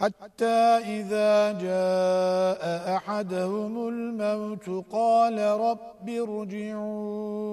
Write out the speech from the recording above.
حتى إذا جاء أحدهم الموت قال رب ارجعون.